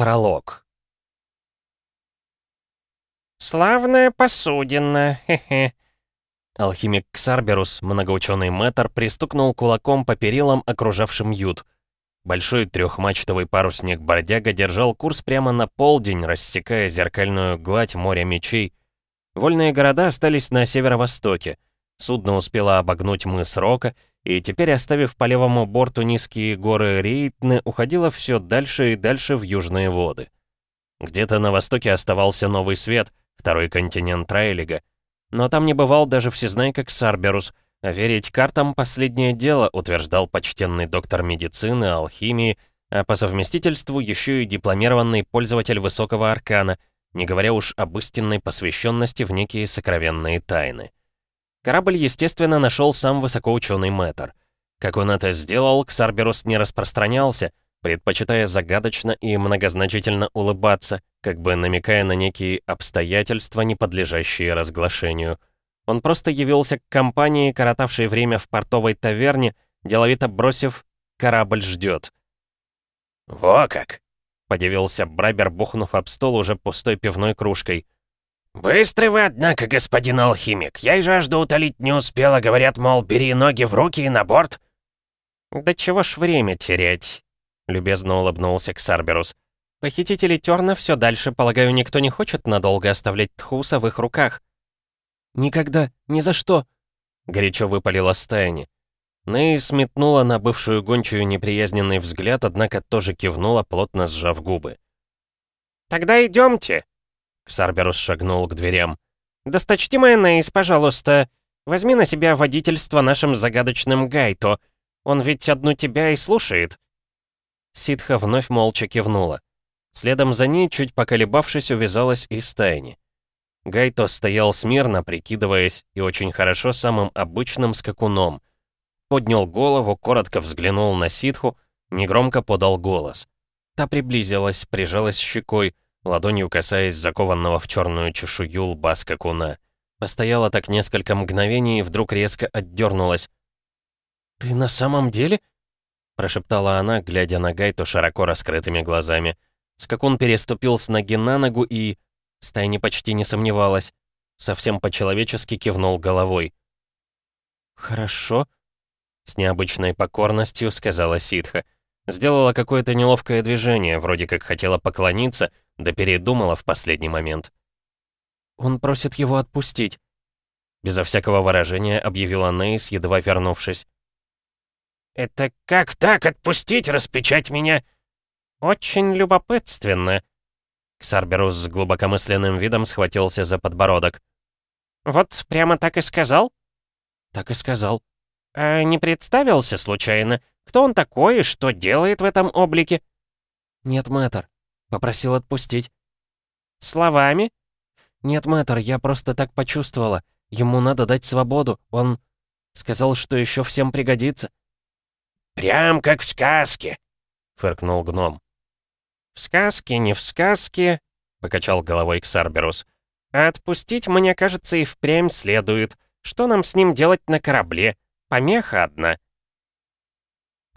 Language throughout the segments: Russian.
Пролог. «Славная посудина, хе-хе». Алхимик Ксарберус, многоученый мэтр, пристукнул кулаком по перилам, окружавшим ют. Большой трехмачтовый парусник-бордяга держал курс прямо на полдень, рассекая зеркальную гладь моря мечей. Вольные города остались на северо-востоке. Судно успело обогнуть мыс Рока, и теперь, оставив по левому борту низкие горы Рейтны, уходило все дальше и дальше в южные воды. Где-то на востоке оставался новый свет, второй континент Райлига. Но там не бывал даже всезнайка Ксарберус, а верить картам — последнее дело, утверждал почтенный доктор медицины, алхимии, а по совместительству еще и дипломированный пользователь высокого аркана, не говоря уж об истинной посвященности в некие сокровенные тайны. Корабль, естественно, нашел сам высокоученый мэтр. Как он это сделал, Ксарберус не распространялся, предпочитая загадочно и многозначительно улыбаться, как бы намекая на некие обстоятельства, не подлежащие разглашению. Он просто явился к компании, коротавшей время в портовой таверне, деловито бросив «корабль ждет». «Во как!» — подивился Брайбер, бухнув об стол уже пустой пивной кружкой. «Быстрый вы, однако, господин алхимик. Я и жажду утолить не успела. Говорят, мол, бери ноги в руки и на борт». «Да чего ж время терять?» — любезно улыбнулся Ксарберус. Похитители Терна все дальше, полагаю, никто не хочет надолго оставлять Тхуса в их руках. «Никогда, ни за что!» — горячо выпалила Стайни. Ней сметнула на бывшую гончую неприязненный взгляд, однако тоже кивнула, плотно сжав губы. «Тогда идемте!» Ксарберус шагнул к дверям. «Досточтимая Нейс, пожалуйста, возьми на себя водительство нашим загадочным Гайто. Он ведь одну тебя и слушает». Ситха вновь молча кивнула. Следом за ней, чуть поколебавшись, увязалась и стайни. Гайто стоял смирно, прикидываясь, и очень хорошо самым обычным скакуном. Поднял голову, коротко взглянул на ситху, негромко подал голос. Та приблизилась, прижалась щекой, ладонью касаясь закованного в черную чешую лба скакуна. Постояла так несколько мгновений и вдруг резко отдернулась. «Ты на самом деле?» прошептала она, глядя на Гайто широко раскрытыми глазами. Скакун переступил с ноги на ногу и... Стайни почти не сомневалась. Совсем по-человечески кивнул головой. «Хорошо», — с необычной покорностью сказала ситха. Сделала какое-то неловкое движение, вроде как хотела поклониться, да передумала в последний момент. «Он просит его отпустить», — безо всякого выражения объявила Нейс, едва вернувшись. «Это как так отпустить, распечать меня?» «Очень любопытственно». Ксарберус с глубокомысленным видом схватился за подбородок. «Вот прямо так и сказал?» «Так и сказал». «А не представился случайно? Кто он такой и что делает в этом облике?» «Нет, мэтр. Попросил отпустить». «Словами?» «Нет, мэтр, я просто так почувствовала. Ему надо дать свободу. Он сказал, что еще всем пригодится». «Прям как в сказке», — фыркнул гном. «В сказке, не в сказке», — покачал головой Ксарберус. «А отпустить, мне кажется, и впрямь следует. Что нам с ним делать на корабле? Помеха одна».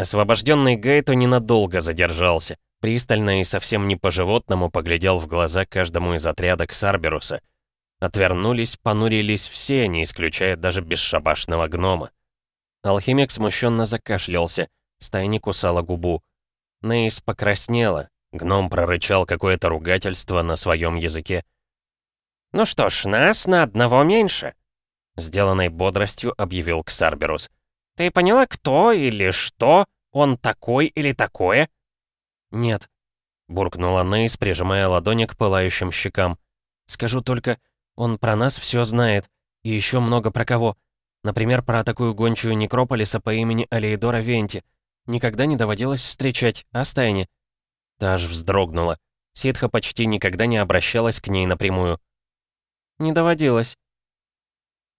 Освобожденный Гайто ненадолго задержался. Пристально и совсем не по-животному поглядел в глаза каждому из отряда Ксарберуса. Отвернулись, понурились все, не исключая даже бесшабашного гнома. Алхимик смущенно закашлялся, стайни кусала губу. Нейс покраснела, Гном прорычал какое-то ругательство на своем языке. «Ну что ж, нас на одного меньше», — сделанной бодростью объявил Ксарберус. «Ты поняла, кто или что? Он такой или такое?» «Нет», — буркнула Нейс, прижимая ладони к пылающим щекам. «Скажу только, он про нас все знает, и еще много про кого. Например, про такую гончую некрополиса по имени Алеидора Венти. Никогда не доводилось встречать, а Стайне?» Та аж вздрогнула. Ситха почти никогда не обращалась к ней напрямую. «Не доводилось».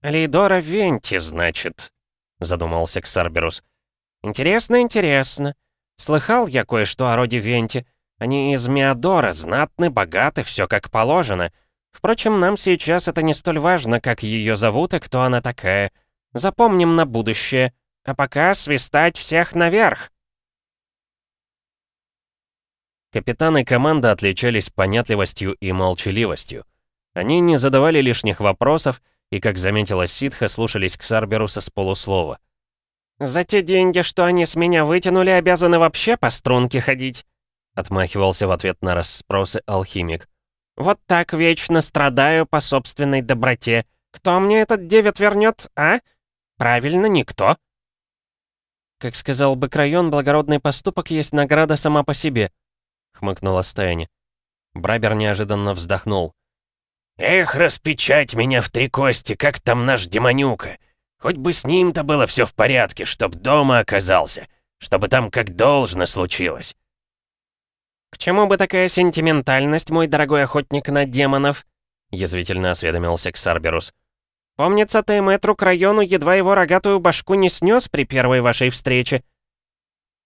«Лейдора Венти, значит», — задумался Ксарберус. «Интересно, интересно. Слыхал я кое-что о роде Венти. Они из Миадора, знатны, богаты, все как положено. Впрочем, нам сейчас это не столь важно, как ее зовут и кто она такая. Запомним на будущее. А пока свистать всех наверх!» Капитан и команда отличались понятливостью и молчаливостью. Они не задавали лишних вопросов и, как заметила ситха, слушались Ксарберуса с полуслова. «За те деньги, что они с меня вытянули, обязаны вообще по струнке ходить», отмахивался в ответ на расспросы алхимик. «Вот так вечно страдаю по собственной доброте. Кто мне этот девят вернет, а? Правильно, никто». «Как сказал бы Крайон, благородный поступок есть награда сама по себе», — хмыкнула Стайни. Брабер неожиданно вздохнул. «Эх, распечать меня в три кости, как там наш демонюка! Хоть бы с ним-то было все в порядке, чтоб дома оказался, чтобы там как должно случилось!» «К чему бы такая сентиментальность, мой дорогой охотник на демонов?» — язвительно осведомился Ксарберус. «Помнится, ты мэтру к району едва его рогатую башку не снес при первой вашей встрече».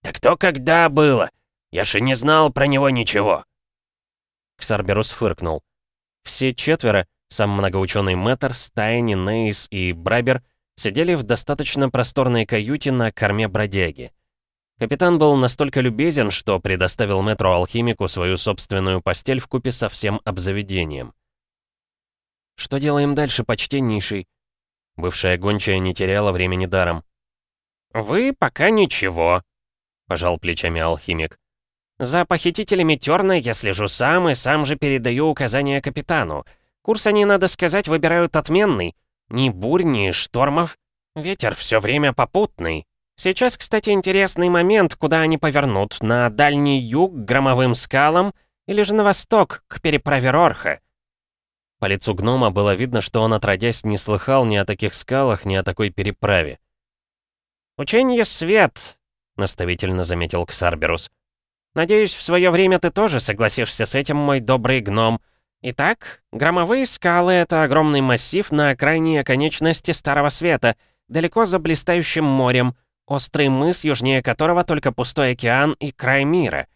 «Так то когда было? Я же не знал про него ничего!» Ксарберус фыркнул. Все четверо, сам многоученый Мэтр, Стайни, Нейс и Брабер, сидели в достаточно просторной каюте на корме бродяги. Капитан был настолько любезен, что предоставил мэтру-алхимику свою собственную постель в купе со всем обзаведением. «Что делаем дальше, почтеннейший?» Бывшая гончая не теряла времени даром. «Вы пока ничего», — пожал плечами алхимик. За похитителями Терна я слежу сам и сам же передаю указания капитану. Курс они, надо сказать, выбирают отменный. Ни бурь, ни штормов. Ветер все время попутный. Сейчас, кстати, интересный момент, куда они повернут. На дальний юг, к громовым скалам, или же на восток, к переправе Рорха. По лицу гнома было видно, что он, отродясь, не слыхал ни о таких скалах, ни о такой переправе. «Учение свет», — наставительно заметил Ксарберус. Надеюсь, в свое время ты тоже согласишься с этим, мой добрый гном. Итак, громовые скалы — это огромный массив на крайней оконечности Старого Света, далеко за блистающим морем, острый мыс, южнее которого только пустой океан и край мира.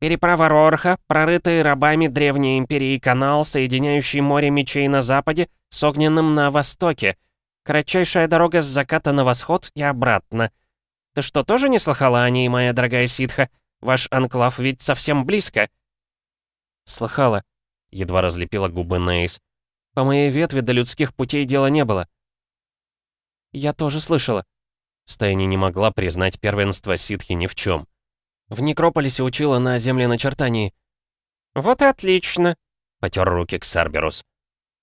Переправа Рорха, прорытый рабами Древней Империи канал, соединяющий море мечей на западе с огненным на востоке. Кратчайшая дорога с заката на восход и обратно. Ты что, тоже не слыхала о ней, моя дорогая ситха? Ваш анклав ведь совсем близко». «Слыхала», — едва разлепила губы Нейс. «По моей ветви до людских путей дела не было». «Я тоже слышала». Стайни не могла признать первенство ситхи ни в чем. В Некрополисе учила на земленачертании. «Вот и отлично», — потер руки Ксарберус.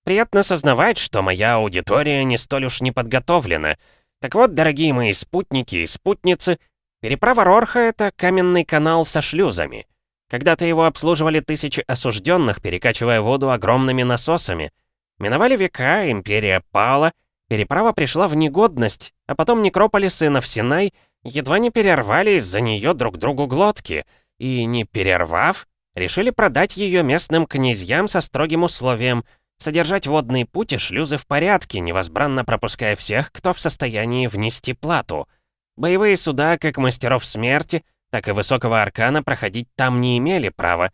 «Приятно сознавать, что моя аудитория не столь уж не подготовлена. Так вот, дорогие мои спутники и спутницы, Переправа Рорха — это каменный канал со шлюзами. Когда-то его обслуживали тысячи осужденных, перекачивая воду огромными насосами. Миновали века, империя пала, переправа пришла в негодность, а потом Некрополис и Навсинай едва не перервали из-за нее друг другу глотки, и, не перервав, решили продать ее местным князьям со строгим условием содержать водные пути шлюзы в порядке, невозбранно пропуская всех, кто в состоянии внести плату — Боевые суда, как мастеров смерти, так и высокого аркана проходить там не имели права.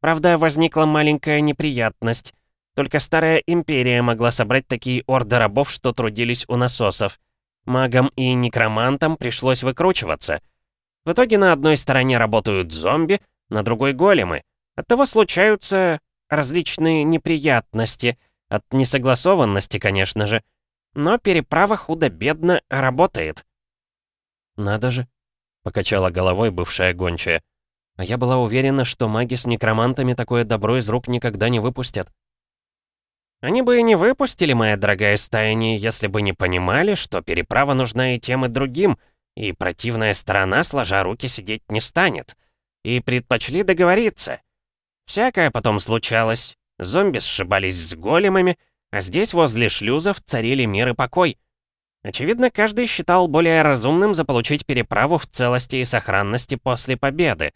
Правда, возникла маленькая неприятность. Только Старая Империя могла собрать такие орды рабов, что трудились у насосов. Магам и некромантам пришлось выкручиваться. В итоге на одной стороне работают зомби, на другой — големы. Оттого случаются различные неприятности. От несогласованности, конечно же. Но переправа худо-бедно работает. «Надо же», — покачала головой бывшая гончая. «А я была уверена, что маги с некромантами такое добро из рук никогда не выпустят». «Они бы и не выпустили, моя дорогая стаяни, если бы не понимали, что переправа нужна и тем, и другим, и противная сторона, сложа руки, сидеть не станет. И предпочли договориться. Всякое потом случалось. Зомби сшибались с големами, а здесь возле шлюзов царили мир и покой». Очевидно, каждый считал более разумным заполучить переправу в целости и сохранности после победы.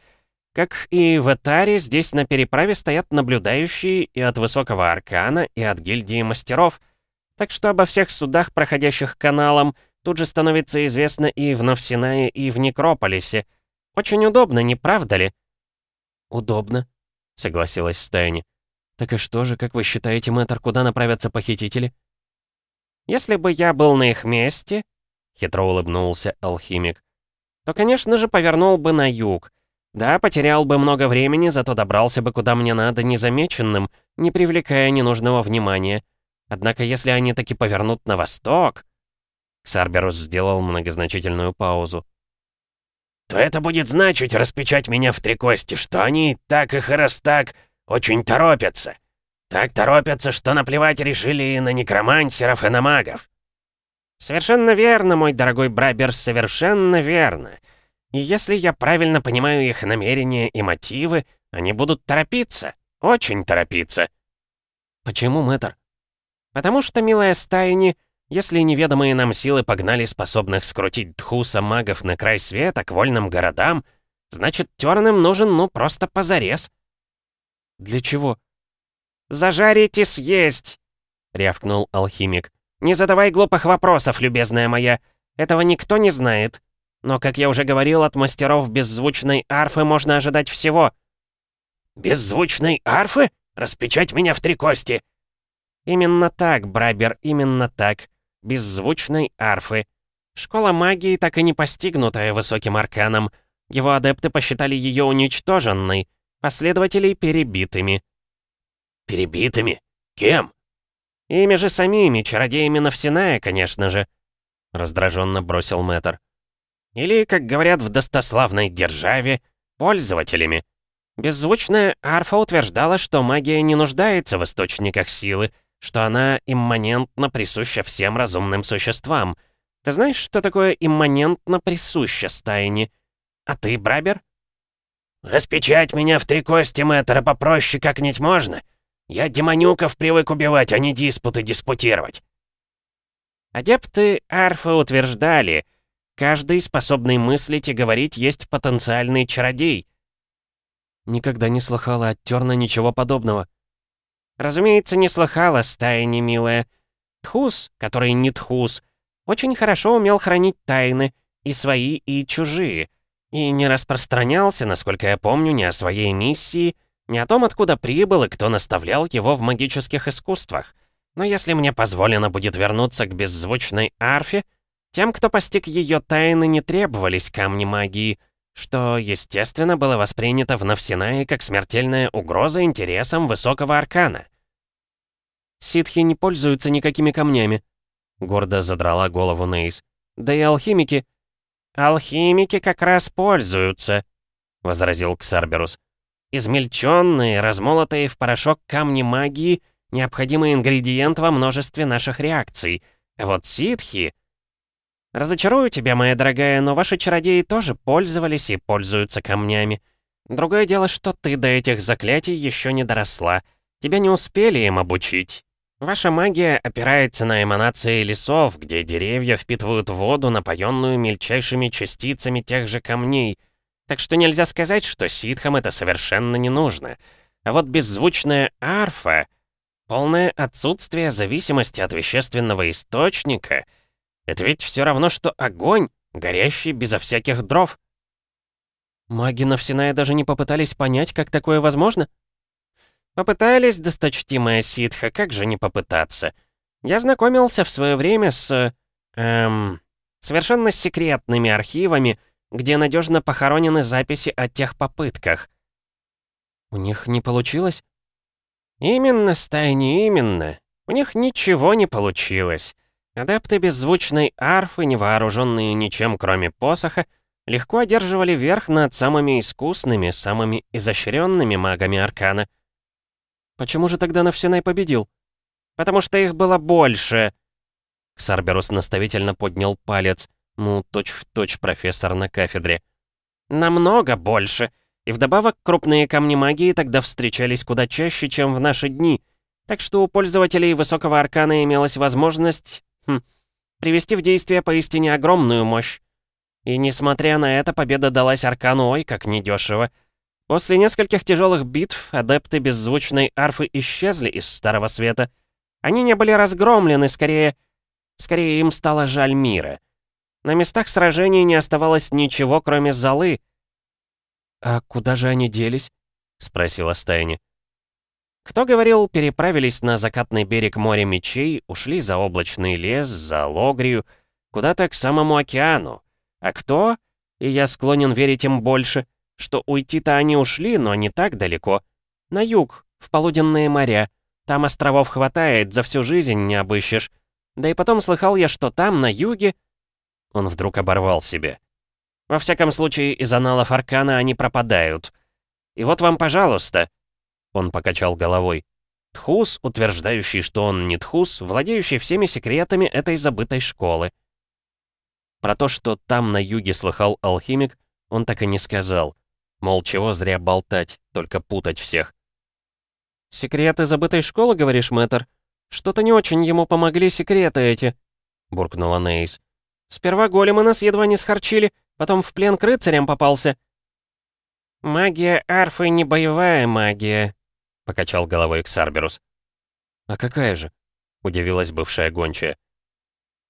Как и в Этаре, здесь на переправе стоят наблюдающие и от Высокого Аркана, и от Гильдии Мастеров. Так что обо всех судах, проходящих каналом, тут же становится известно и в Навсинае, и в Некрополисе. Очень удобно, не правда ли? «Удобно», — согласилась Стайни. «Так и что же, как вы считаете, мэтр, куда направятся похитители?» Если бы я был на их месте, хитро улыбнулся алхимик, то, конечно же, повернул бы на юг. Да, потерял бы много времени, зато добрался бы куда мне надо незамеченным, не привлекая ненужного внимания. Однако если они таки повернут на восток...» Ксарберус сделал многозначительную паузу. «То это будет значить распечать меня в три кости, что они так и раз так очень торопятся. Так торопятся, что наплевать решили и на некромансеров, и на магов». «Совершенно верно, мой дорогой Браберс, совершенно верно. И если я правильно понимаю их намерения и мотивы, они будут торопиться, очень торопиться». «Почему, мэтр?» «Потому что, милая Стайни, если неведомые нам силы погнали способных скрутить Дхуса магов на край света к вольным городам, значит, терным нужен, ну, просто позарез». «Для чего?» «Зажарить и съесть!» — рявкнул алхимик. «Не задавай глупых вопросов, любезная моя. Этого никто не знает. Но, как я уже говорил, от мастеров беззвучной арфы можно ожидать всего». «Беззвучной арфы? Распечать меня в три кости!» «Именно так, Брабер, именно так. Беззвучной арфы. Школа магии так и не постигнутая высоким арканом. Его адепты посчитали ее уничтоженной, последователей перебитыми». «Перебитыми? Кем?» «Ими же самими, чародеями Навсиная, конечно же», — раздраженно бросил мэтр. «Или, как говорят в достославной державе, пользователями. Беззвучная арфа утверждала, что магия не нуждается в источниках силы, что она имманентно присуща всем разумным существам. Ты знаешь, что такое имманентно присуща стайне? А ты, Брабер?» «Распечать меня в три кости, мэтра, попроще как-нибудь можно?» Я демонюков привык убивать, а не диспуты диспутировать. Адепты Арфы утверждали, каждый, способный мыслить и говорить, есть потенциальный чародей. Никогда не слыхала от Терна ничего подобного. Разумеется, не слыхала, стая немилая. Тхус, который не Тхус, очень хорошо умел хранить тайны, и свои, и чужие, и не распространялся, насколько я помню, ни о своей миссии, не о том, откуда прибыл и кто наставлял его в магических искусствах. Но если мне позволено будет вернуться к беззвучной арфе, тем, кто постиг ее тайны, не требовались камни магии, что, естественно, было воспринято в Навсинае как смертельная угроза интересам высокого аркана. «Ситхи не пользуются никакими камнями», — гордо задрала голову Нейс. «Да и алхимики...» «Алхимики как раз пользуются», — возразил Ксарберус. Измельченные, размолотые в порошок камни магии — необходимый ингредиент во множестве наших реакций. А вот ситхи... Разочарую тебя, моя дорогая, но ваши чародеи тоже пользовались и пользуются камнями. Другое дело, что ты до этих заклятий еще не доросла. Тебя не успели им обучить. Ваша магия опирается на эманации лесов, где деревья впитывают воду, напоенную мельчайшими частицами тех же камней — так что нельзя сказать, что ситхам это совершенно не нужно. А вот беззвучная арфа, полное отсутствие зависимости от вещественного источника, это ведь все равно, что огонь, горящий безо всяких дров. Маги Навсиная даже не попытались понять, как такое возможно? Попытались, досточтимая ситха, как же не попытаться? Я знакомился в свое время с... эм... совершенно секретными архивами, где надежно похоронены записи о тех попытках. У них не получилось? Именно, Стайни, именно. У них ничего не получилось. Адепты беззвучной арфы, не вооруженные ничем кроме посоха, легко одерживали верх над самыми искусными, самыми изощренными магами Аркана. Почему же тогда Навсенай победил? Потому что их было больше. Ксарберус наставительно поднял палец. Ну, точь-в-точь точь профессор на кафедре. Намного больше. И вдобавок крупные камни магии тогда встречались куда чаще, чем в наши дни. Так что у пользователей высокого аркана имелась возможность... Хм, привести в действие поистине огромную мощь. И несмотря на это, победа далась аркану ой как недешево. После нескольких тяжелых битв адепты беззвучной арфы исчезли из Старого Света. Они не были разгромлены, скорее... Скорее, им стало жаль мира. На местах сражений не оставалось ничего, кроме золы. «А куда же они делись?» — спросила Стайни. Кто говорил, переправились на закатный берег моря мечей, ушли за облачный лес, за Логрию, куда-то к самому океану. А кто, и я склонен верить им больше, что уйти-то они ушли, но не так далеко. На юг, в полуденные моря. Там островов хватает, за всю жизнь не обыщешь. Да и потом слыхал я, что там, на юге...» Он вдруг оборвал себе. «Во всяком случае, из аналов Аркана они пропадают. И вот вам, пожалуйста...» Он покачал головой. Тхус, утверждающий, что он не Тхус, владеющий всеми секретами этой забытой школы. Про то, что там на юге слыхал алхимик, он так и не сказал. Мол, чего зря болтать, только путать всех. «Секреты забытой школы, говоришь, мэтр? Что-то не очень ему помогли секреты эти», — буркнула Нейс. «Сперва големы нас едва не схарчили, потом в плен к рыцарям попался». «Магия арфы не боевая магия», — покачал головой Ксарберус. «А какая же?» — удивилась бывшая гончая.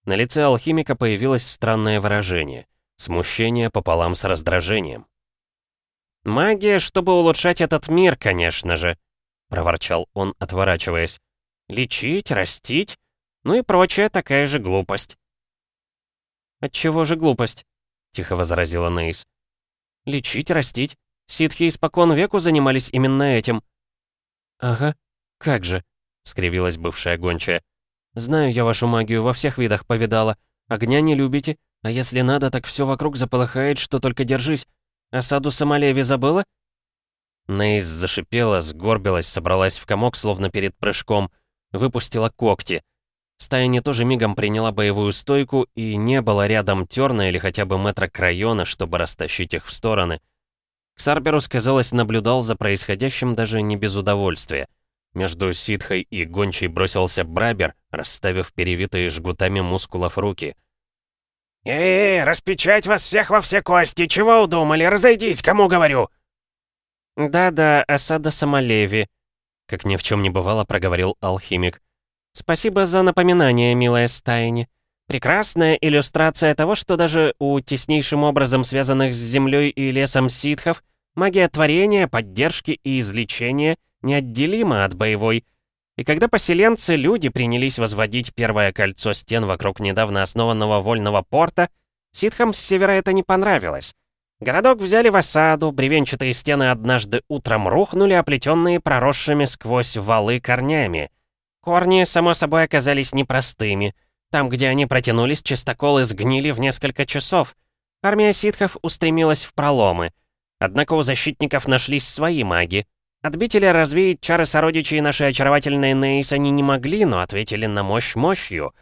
На лице алхимика появилось странное выражение. Смущение пополам с раздражением. «Магия, чтобы улучшать этот мир, конечно же», — проворчал он, отворачиваясь. «Лечить, растить, ну и прочая такая же глупость». «Отчего же глупость?» — тихо возразила Нейс. «Лечить, растить. Ситхи испокон веку занимались именно этим». «Ага, как же», — скривилась бывшая гончая. «Знаю я вашу магию, во всех видах повидала. Огня не любите, а если надо, так все вокруг заполыхает, что только держись. Осаду Самалеви забыла?» Нейс зашипела, сгорбилась, собралась в комок, словно перед прыжком. Выпустила когти. Стая не тоже мигом приняла боевую стойку, и не было рядом терна или хотя бы метра крайона, чтобы растащить их в стороны. Ксарберус, казалось, наблюдал за происходящим даже не без удовольствия. Между ситхой и гончей бросился Брабер, расставив перевитые жгутами мускулов руки. «Эй, распечать вас всех во все кости! Чего удумали? Разойдись, кому говорю!» «Да-да, осада Самолеви», — как ни в чем не бывало, проговорил алхимик. «Спасибо за напоминание, милая Стайни. Прекрасная иллюстрация того, что даже у теснейшим образом связанных с землей и лесом ситхов магия творения, поддержки и излечения неотделима от боевой. И когда поселенцы-люди принялись возводить первое кольцо стен вокруг недавно основанного вольного порта, ситхам с севера это не понравилось. Городок взяли в осаду, бревенчатые стены однажды утром рухнули, оплетенные проросшими сквозь валы корнями. Корни, само собой, оказались непростыми. Там, где они протянулись, чистоколы сгнили в несколько часов. Армия ситхов устремилась в проломы. Однако у защитников нашлись свои маги. Отбить или развеять чары сородичей нашей очаровательной Нейс они не могли, но ответили на мощь мощью.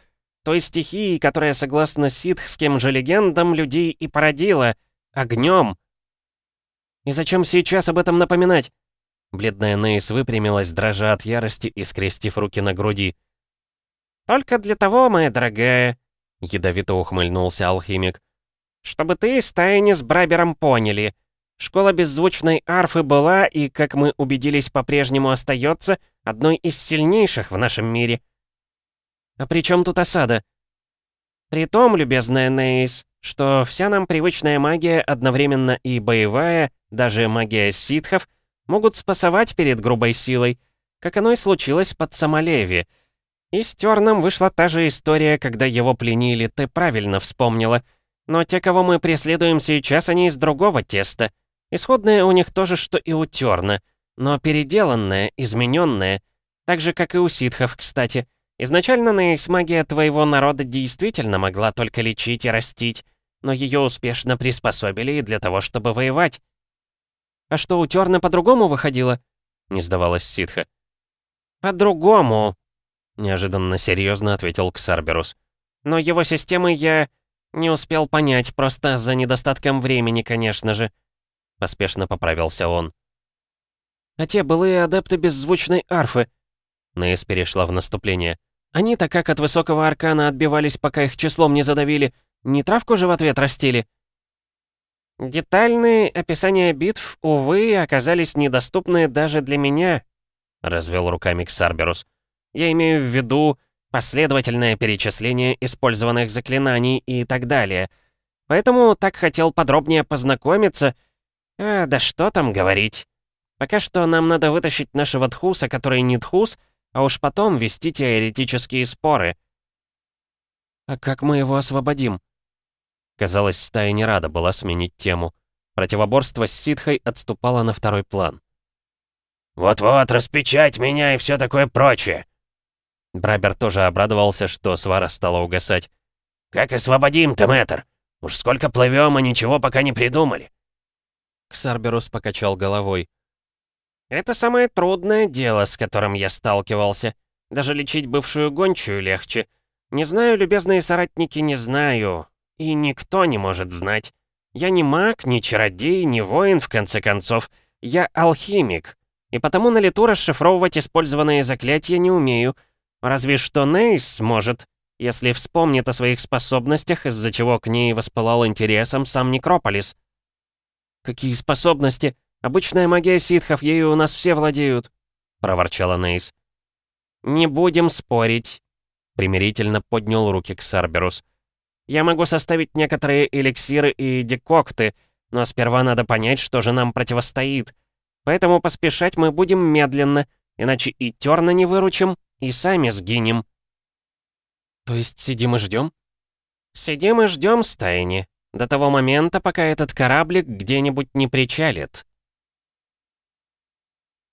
Той стихии, которая, согласно ситхским же легендам, людей и породила — Огнем! И зачем сейчас об этом напоминать? Бледная Нейс выпрямилась, дрожа от ярости и скрестив руки на груди. «Только для того, моя дорогая», — ядовито ухмыльнулся алхимик, «чтобы ты с Тайни с Брабером поняли. Школа беззвучной арфы была и, как мы убедились, по-прежнему остается одной из сильнейших в нашем мире». «А при чем тут осада?» «При том, любезная Нейс, что вся нам привычная магия, одновременно и боевая, даже магия ситхов, могут спасовать перед грубой силой, как оно и случилось под Самолеви. И с Терном вышла та же история, когда его пленили, ты правильно вспомнила. Но те, кого мы преследуем сейчас, они из другого теста. Исходное у них тоже, что и у Терна, но переделанное, измененное, так же, как и у ситхов, кстати. Изначально Нейс магия твоего народа действительно могла только лечить и растить, но ее успешно приспособили и для того, чтобы воевать. «А что, у Терна по-другому выходило?» — не сдавалась ситха. «По-другому», — неожиданно серьезно ответил Ксарберус. «Но его системы я не успел понять, просто за недостатком времени, конечно же», — поспешно поправился он. «А те былые адепты беззвучной арфы?» Нейс перешла в наступление. «Они-то как от высокого аркана отбивались, пока их числом не задавили, не травку же в ответ растили?» «Детальные описания битв, увы, оказались недоступны даже для меня», — развел руками Ксарберус. «Я имею в виду последовательное перечисление использованных заклинаний и так далее. Поэтому так хотел подробнее познакомиться. А, да что там говорить. Пока что нам надо вытащить нашего Тхуса, который не Тхус, а уж потом вести теоретические споры». «А как мы его освободим?» Казалось, стая не рада была сменить тему. Противоборство с ситхой отступало на второй план. «Вот-вот, распечать меня и все такое прочее!» Брабер тоже обрадовался, что свара стала угасать. «Как освободим-то, мэтр? Уж сколько плывем, а ничего пока не придумали!» Ксарберус покачал головой. «Это самое трудное дело, с которым я сталкивался. Даже лечить бывшую гончую легче. Не знаю, любезные соратники, не знаю. И никто не может знать. Я не маг, не чародей, не воин, в конце концов. Я алхимик. И потому на лету расшифровывать использованные заклятия не умею. Разве что Нейс сможет, если вспомнит о своих способностях, из-за чего к ней воспылал интересом сам Некрополис. «Какие способности? Обычная магия ситхов, ею у нас все владеют», — проворчала Нейс. «Не будем спорить», — примирительно поднял руки к Сарберус. «Я могу составить некоторые эликсиры и декокты, но сперва надо понять, что же нам противостоит. Поэтому поспешать мы будем медленно, иначе и терна не выручим, и сами сгинем». «То есть сидим и ждем? «Сидим и ждем, стайни», до того момента, пока этот кораблик где-нибудь не причалит.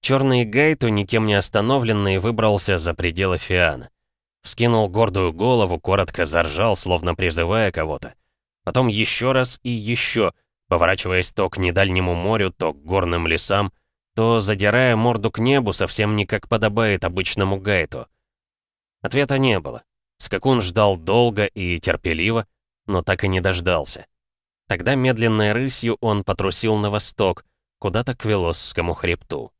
Черный Гайту, никем не остановленный, выбрался за пределы Фиана. Вскинул гордую голову, коротко заржал, словно призывая кого-то. Потом еще раз и еще, поворачиваясь то к недальнему морю, то к горным лесам, то задирая морду к небу, совсем не как подобает обычному Гайту. Ответа не было. Скакун ждал долго и терпеливо, но так и не дождался. Тогда медленной рысью он потрусил на восток, куда-то к Велосскому хребту.